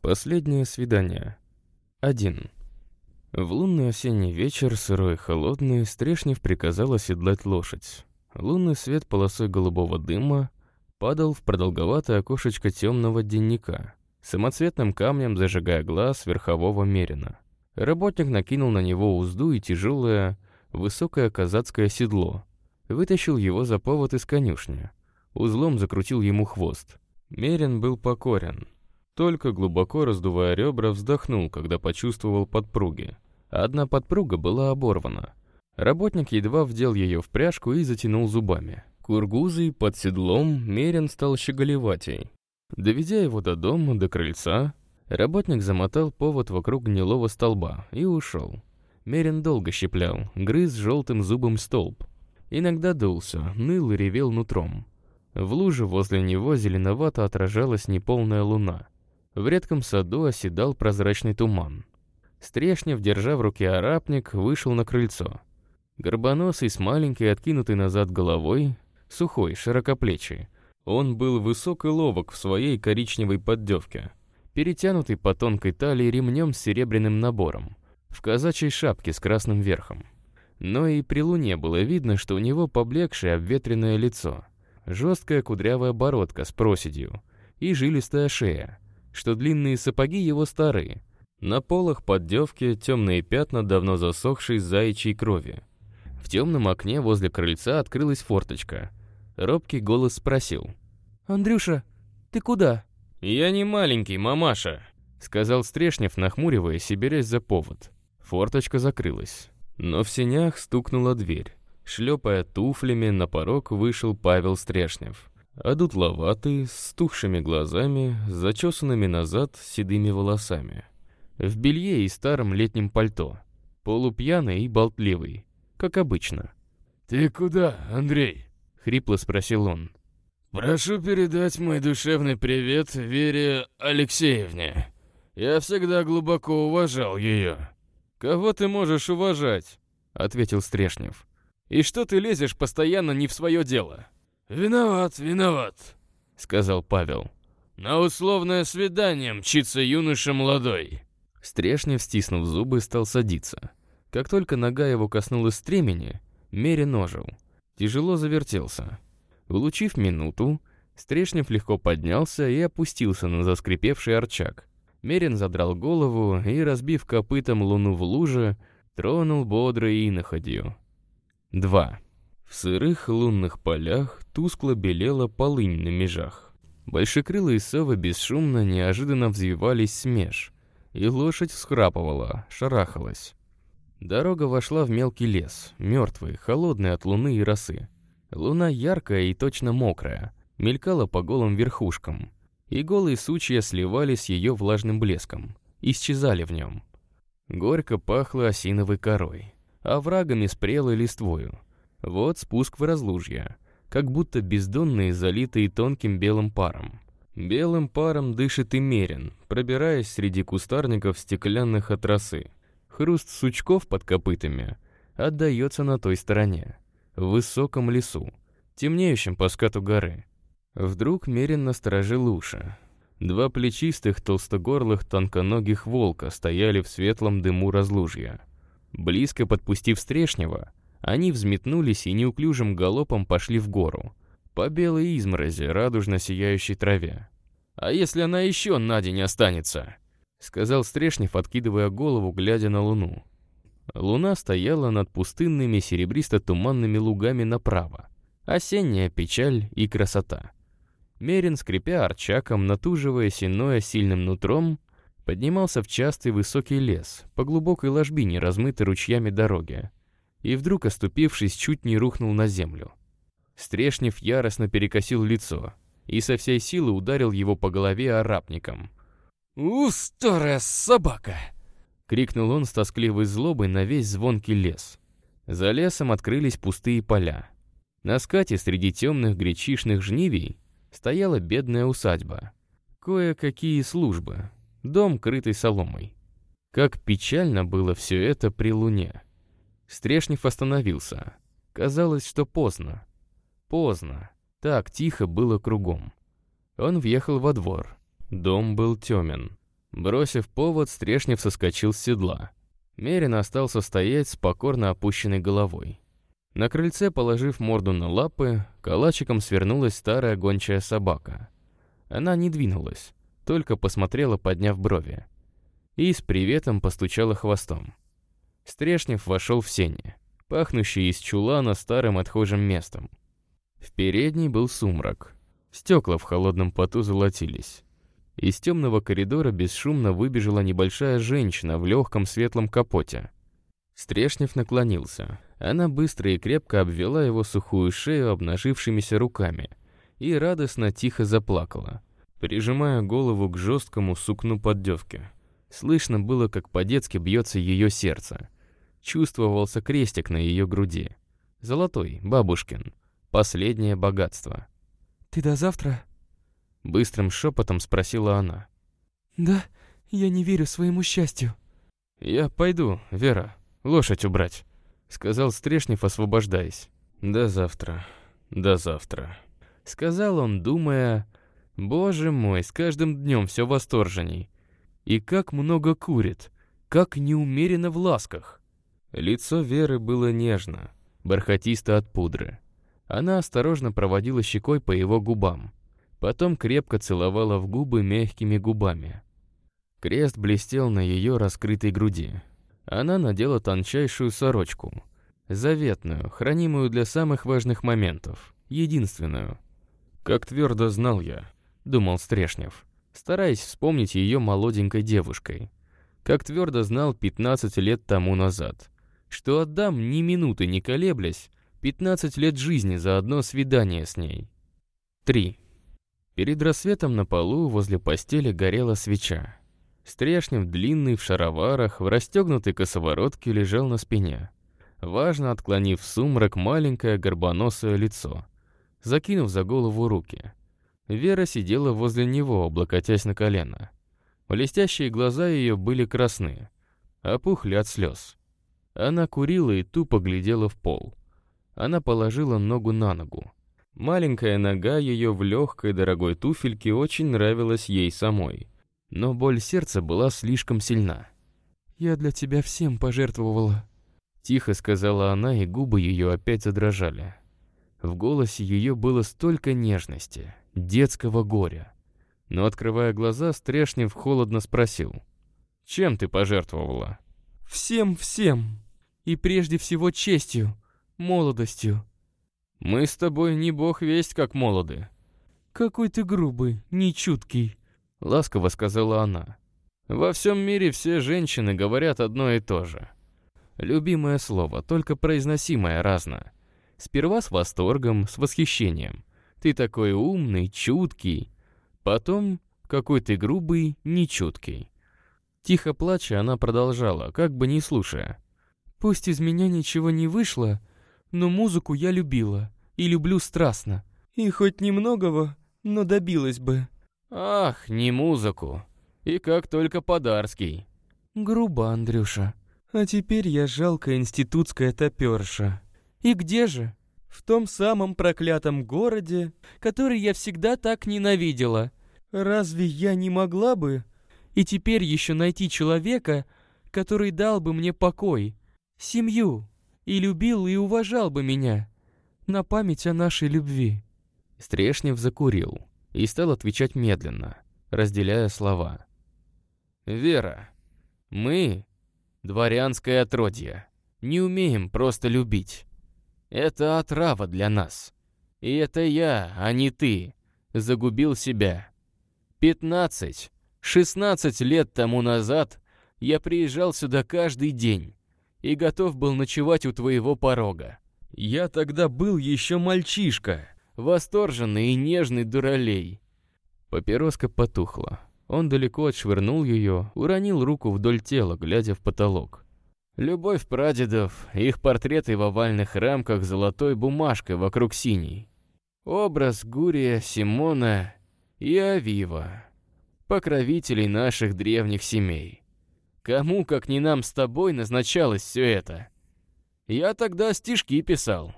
Последнее свидание. 1. В лунный осенний вечер, сырой и холодный, Стрешнев приказал оседлать лошадь. Лунный свет полосой голубого дыма падал в продолговатое окошечко темного денника, самоцветным камнем зажигая глаз верхового мерина. Работник накинул на него узду и тяжелое, высокое казацкое седло, вытащил его за повод из конюшни, узлом закрутил ему хвост. Мерин был покорен, только глубоко раздувая ребра, вздохнул, когда почувствовал подпруги. Одна подпруга была оборвана. Работник едва вдел ее в пряжку и затянул зубами. Кургузый под седлом Мерин стал щеголеватей. Доведя его до дома, до крыльца, работник замотал повод вокруг гнилого столба и ушел. Мерин долго щеплял, грыз желтым зубом столб. Иногда дулся, ныл и ревел нутром. В луже возле него зеленовато отражалась неполная луна. В редком саду оседал прозрачный туман. Стрешнев, держа в руке арапник, вышел на крыльцо. Горбоносый с маленькой откинутой назад головой, сухой, широкоплечий. Он был высок и ловок в своей коричневой поддевке, перетянутый по тонкой талии ремнем с серебряным набором, в казачьей шапке с красным верхом. Но и при луне было видно, что у него поблекшее обветренное лицо, жесткая кудрявая бородка с проседью и жилистая шея, что длинные сапоги его старые. На полах поддевки темные пятна давно засохшей заячьей крови. В темном окне возле крыльца открылась форточка. Робкий голос спросил. «Андрюша, ты куда?» «Я не маленький, мамаша», — сказал Стрешнев, нахмуриваясь и берясь за повод. Форточка закрылась. Но в сенях стукнула дверь. Шлепая туфлями, на порог вышел Павел Стрешнев. Одутловатый, с тухшими глазами, с зачесанными назад седыми волосами. В белье и старом летнем пальто. Полупьяный и болтливый, как обычно. «Ты куда, Андрей?» — хрипло спросил он. «Прошу передать мой душевный привет Вере Алексеевне. Я всегда глубоко уважал ее». «Кого ты можешь уважать?» — ответил Стрешнев. «И что ты лезешь постоянно не в свое дело?» «Виноват, виноват», — сказал Павел. «На условное свидание мчится юноша молодой». Стрешнев, стиснув зубы, стал садиться. Как только нога его коснулась стремени, Мере ножил. Тяжело завертелся. Улучив минуту, Стрешнев легко поднялся и опустился на заскрипевший арчак. Мерин задрал голову и, разбив копытом луну в луже, тронул бодро и находью. 2. В сырых лунных полях тускло белела полынь на межах. Большекрылые совы бесшумно, неожиданно взвивались с меж, и лошадь всхрапывала, шарахалась. Дорога вошла в мелкий лес, мертвый, холодный от луны и росы. Луна яркая и точно мокрая, мелькала по голым верхушкам, и голые сучья сливались с ее влажным блеском, исчезали в нем. Горько пахло осиновой корой, оврагами с прелой листвою. Вот спуск в разлужье, как будто бездонные, залитые тонким белым паром. Белым паром дышит и мерен, пробираясь среди кустарников стеклянных от росы. Хруст сучков под копытами отдается на той стороне, в высоком лесу, темнеющем по скату горы. Вдруг Мерин насторожил уши. Два плечистых, толстогорлых, тонконогих волка стояли в светлом дыму разлужья. Близко подпустив Стрешнева, они взметнулись и неуклюжим галопом пошли в гору, по белой изморози, радужно сияющей траве. «А если она еще на день останется?» — сказал Стрешнев, откидывая голову, глядя на луну. Луна стояла над пустынными серебристо-туманными лугами направо. Осенняя печаль и красота. Мерин, скрипя арчаком, натуживая сеное сильным нутром, поднимался в частый высокий лес, по глубокой ложбине, размытой ручьями дороги, и вдруг, оступившись, чуть не рухнул на землю. Стрешнев яростно перекосил лицо и со всей силы ударил его по голове арапником. «У, старая собака!» — крикнул он с тоскливой злобой на весь звонкий лес. За лесом открылись пустые поля. На скате среди темных гречишных жнивий стояла бедная усадьба. Кое-какие службы. Дом, крытый соломой. Как печально было все это при луне. Стрешнев остановился. Казалось, что поздно. Поздно. Так тихо было кругом. Он въехал во двор. Дом был темен. Бросив повод, Стрешнев соскочил с седла. Мерин остался стоять с покорно опущенной головой. На крыльце, положив морду на лапы, калачиком свернулась старая гончая собака. Она не двинулась, только посмотрела, подняв брови. И с приветом постучала хвостом. Стрешнев вошел в сене, пахнущий из чулана старым отхожим местом. В передней был сумрак. Стекла в холодном поту золотились. Из темного коридора бесшумно выбежала небольшая женщина в легком светлом капоте. Стрешнев наклонился. Она быстро и крепко обвела его сухую шею обнажившимися руками и радостно тихо заплакала, прижимая голову к жесткому сукну поддевки. Слышно было, как по-детски бьется ее сердце. Чувствовался крестик на ее груди. Золотой, бабушкин. Последнее богатство. «Ты до завтра?» Быстрым шепотом спросила она. «Да, я не верю своему счастью». «Я пойду, Вера, лошадь убрать», — сказал Стрешнев, освобождаясь. «До завтра, до завтра», — сказал он, думая... «Боже мой, с каждым днем все восторженней. И как много курит, как неумеренно в ласках». Лицо Веры было нежно, бархатисто от пудры. Она осторожно проводила щекой по его губам. Потом крепко целовала в губы мягкими губами. Крест блестел на ее раскрытой груди. Она надела тончайшую сорочку. Заветную, хранимую для самых важных моментов. Единственную. «Как твердо знал я», — думал Стрешнев, стараясь вспомнить ее молоденькой девушкой. Как твердо знал 15 лет тому назад, что отдам ни минуты не колеблясь 15 лет жизни за одно свидание с ней. 3. Перед рассветом на полу возле постели горела свеча. Стрешнев, длинный, в шароварах, в расстегнутой косоворотке, лежал на спине. Важно отклонив в сумрак маленькое горбоносое лицо, закинув за голову руки. Вера сидела возле него, облокотясь на колено. Блестящие глаза ее были красны, опухли от слез. Она курила и тупо глядела в пол. Она положила ногу на ногу. Маленькая нога ее в легкой дорогой туфельке очень нравилась ей самой. Но боль сердца была слишком сильна. «Я для тебя всем пожертвовала», — тихо сказала она, и губы ее опять задрожали. В голосе ее было столько нежности, детского горя. Но, открывая глаза, Стрешнев холодно спросил. «Чем ты пожертвовала?» «Всем-всем. И прежде всего честью, молодостью, мы с тобой не бог весть, как молоды. Какой ты грубый, нечуткий, ласково сказала она. Во всем мире все женщины говорят одно и то же. Любимое слово, только произносимое разно. Сперва с восторгом, с восхищением. Ты такой умный, чуткий. Потом какой ты грубый, нечуткий. Тихо плача, она продолжала, как бы не слушая. «Пусть из меня ничего не вышло, но музыку я любила и люблю страстно. И хоть немногого, но добилась бы. Ах, не музыку. И как только подарский. Грубо, Андрюша. А теперь я жалкая институтская топерша. И где же? В том самом проклятом городе, который я всегда так ненавидела. Разве я не могла бы? И теперь еще найти человека, который дал бы мне покой, семью, и любил и уважал бы меня. На память о нашей любви». Стрешнев закурил и стал отвечать медленно, разделяя слова. «Вера, мы, дворянское отродье, не умеем просто любить. Это отрава для нас. И это я, а не ты, загубил себя. Пятнадцать, шестнадцать лет тому назад я приезжал сюда каждый день и готов был ночевать у твоего порога. Я тогда был еще мальчишка, восторженный и нежный дуралей. Папироска потухла. Он далеко отшвырнул ее, уронил руку вдоль тела, глядя в потолок. Любовь прадедов, их портреты в овальных рамках золотой бумажкой вокруг синей. Образ Гурия, Симона и Авива, покровителей наших древних семей. Кому, как не нам с тобой, назначалось все это? Я тогда стишки писал.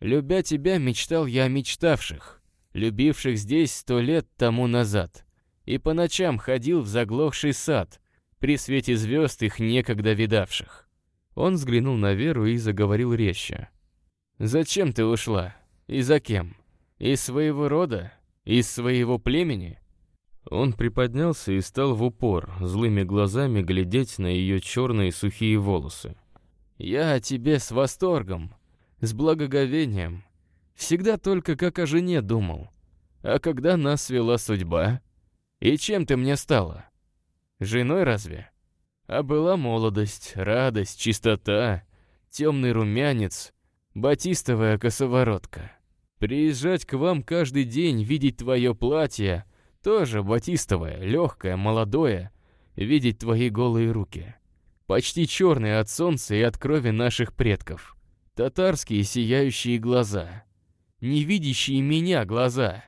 Любя тебя, мечтал я о мечтавших, любивших здесь сто лет тому назад. И по ночам ходил в заглохший сад, при свете звезд их некогда видавших. Он взглянул на Веру и заговорил резче. «Зачем ты ушла? И за кем? Из своего рода? Из своего племени?» Он приподнялся и стал в упор, злыми глазами глядеть на ее черные сухие волосы. «Я о тебе с восторгом, с благоговением. Всегда только как о жене думал. А когда нас свела судьба? И чем ты мне стала? Женой разве? А была молодость, радость, чистота, темный румянец, батистовая косоворотка. Приезжать к вам каждый день, видеть твое платье, тоже батистовое, легкое, молодое, видеть твои голые руки. Почти черные от солнца и от крови наших предков. Татарские сияющие глаза. Не видящие меня глаза.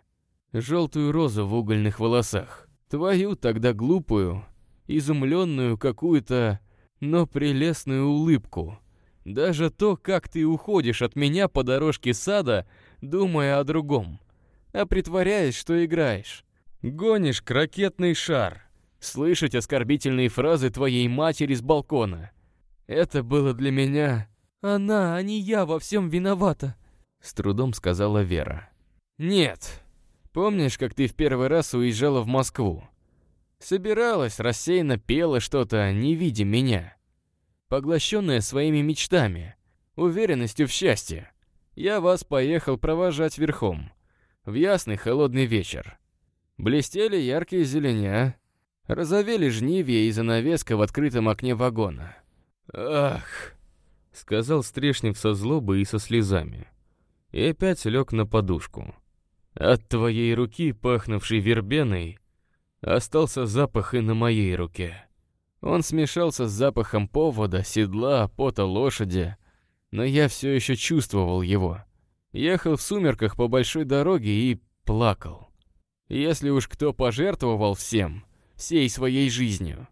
Желтую розу в угольных волосах. Твою тогда глупую, изумленную какую-то, но прелестную улыбку. Даже то, как ты уходишь от меня по дорожке сада, думая о другом. А притворяясь, что играешь. Гонишь крокетный шар слышать оскорбительные фразы твоей матери с балкона. Это было для меня... Она, а не я во всем виновата, с трудом сказала Вера. Нет. Помнишь, как ты в первый раз уезжала в Москву? Собиралась, рассеянно пела что-то, не видя меня. Поглощенная своими мечтами, уверенностью в счастье. Я вас поехал провожать верхом. В ясный холодный вечер. Блестели яркие зеленя, Разовели жнивья и занавеска в открытом окне вагона. «Ах!» — сказал Стрешнев со злобой и со слезами. И опять лег на подушку. «От твоей руки, пахнувшей вербеной, остался запах и на моей руке». Он смешался с запахом повода, седла, пота лошади, но я все еще чувствовал его. Ехал в сумерках по большой дороге и плакал. Если уж кто пожертвовал всем, всей своей жизнью.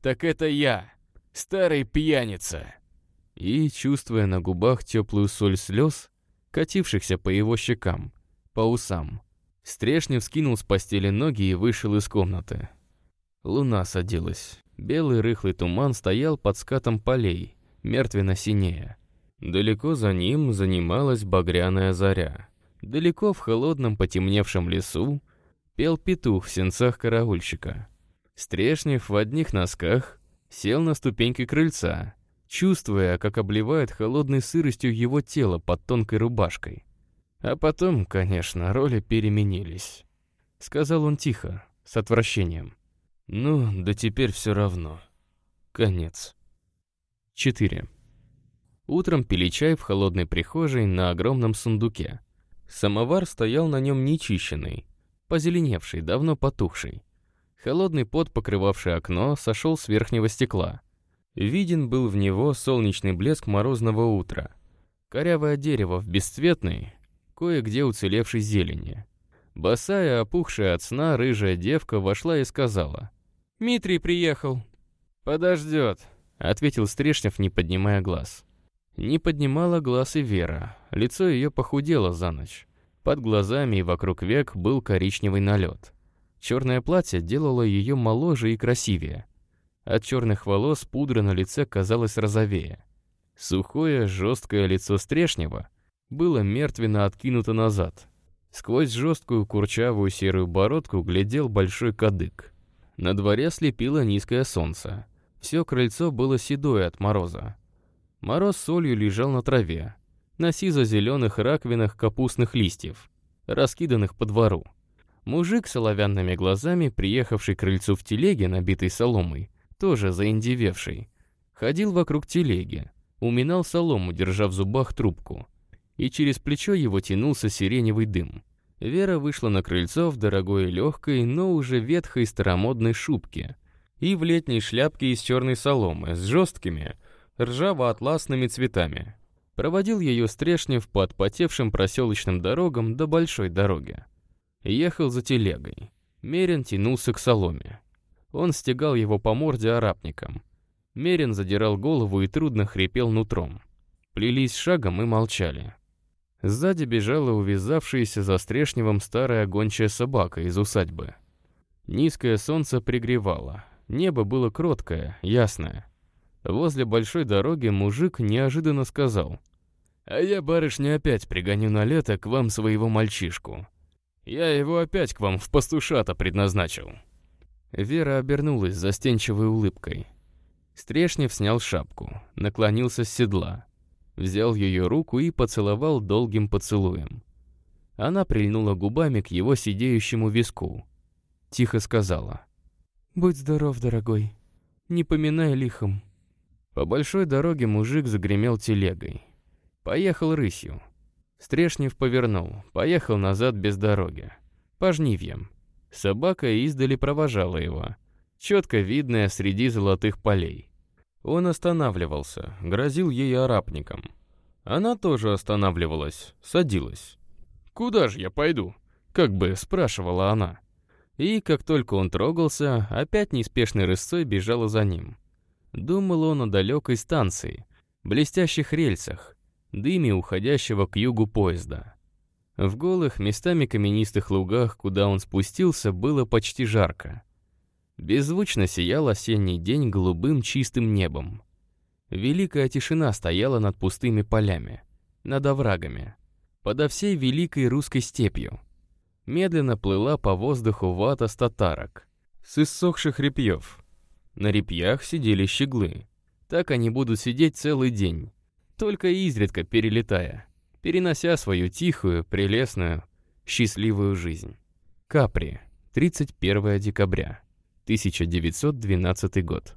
Так это я, старый пьяница. И, чувствуя на губах теплую соль слез, катившихся по его щекам, по усам, Стрешнев скинул с постели ноги и вышел из комнаты. Луна садилась. Белый рыхлый туман стоял под скатом полей, мертвенно синея. Далеко за ним занималась багряная заря. Далеко в холодном потемневшем лесу пел петух в сенцах караульщика. Стрешнев в одних носках сел на ступеньки крыльца, чувствуя, как обливает холодной сыростью его тело под тонкой рубашкой. А потом, конечно, роли переменились. Сказал он тихо, с отвращением. Ну, да теперь все равно. Конец. 4. Утром пили чай в холодной прихожей на огромном сундуке. Самовар стоял на нем нечищенный, позеленевший, давно потухший. Холодный пот, покрывавший окно, сошел с верхнего стекла. Виден был в него солнечный блеск морозного утра. Корявое дерево в бесцветной, кое-где уцелевшей зелени. Босая, опухшая от сна, рыжая девка вошла и сказала. «Митрий приехал». «Подождет», — ответил Стрешнев, не поднимая глаз. Не поднимала глаз и Вера. Лицо ее похудело за ночь. Под глазами и вокруг век был коричневый налет. Черное платье делало ее моложе и красивее. От черных волос пудра на лице казалась розовее. Сухое, жесткое лицо Стрешнева было мертвенно откинуто назад. Сквозь жесткую курчавую серую бородку глядел большой кадык. На дворе слепило низкое солнце. Все крыльцо было седое от мороза. Мороз солью лежал на траве, на сизо-зеленых раковинах капустных листьев, раскиданных по двору. Мужик с оловянными глазами, приехавший к крыльцу в телеге, набитой соломой, тоже заиндевевший, ходил вокруг телеги, уминал солому, держа в зубах трубку, и через плечо его тянулся сиреневый дым. Вера вышла на крыльцо в дорогой легкой, но уже ветхой старомодной шубке и в летней шляпке из черной соломы с жесткими, ржаво-атласными цветами. Проводил ее Стрешнев по отпотевшим проселочным дорогам до большой дороги. Ехал за телегой. Мерин тянулся к соломе. Он стегал его по морде арапником. Мерин задирал голову и трудно хрипел нутром. Плелись шагом и молчали. Сзади бежала увязавшаяся за Стрешневым старая гончая собака из усадьбы. Низкое солнце пригревало. Небо было кроткое, ясное. Возле большой дороги мужик неожиданно сказал. «А я, барышня, опять пригоню на лето к вам своего мальчишку. Я его опять к вам в пастушата предназначил». Вера обернулась застенчивой улыбкой. Стрешнев снял шапку, наклонился с седла, взял ее руку и поцеловал долгим поцелуем. Она прильнула губами к его сидеющему виску. Тихо сказала. «Будь здоров, дорогой. Не поминай лихом». По большой дороге мужик загремел телегой. Поехал рысью. Стрешнев повернул, поехал назад без дороги. По жнивьям. Собака издали провожала его, четко видная среди золотых полей. Он останавливался, грозил ей арапником. Она тоже останавливалась, садилась. «Куда же я пойду?» — как бы спрашивала она. И как только он трогался, опять неспешной рысцой бежала за ним. Думал он о далекой станции, блестящих рельсах, дыме уходящего к югу поезда. В голых, местами каменистых лугах, куда он спустился, было почти жарко. Беззвучно сиял осенний день голубым чистым небом. Великая тишина стояла над пустыми полями, над оврагами, подо всей великой русской степью. Медленно плыла по воздуху вата с татарок, с иссохших репьев. На репьях сидели щеглы. Так они будут сидеть целый день, только изредка перелетая, перенося свою тихую, прелестную, счастливую жизнь. Капри, 31 декабря. 1912 год.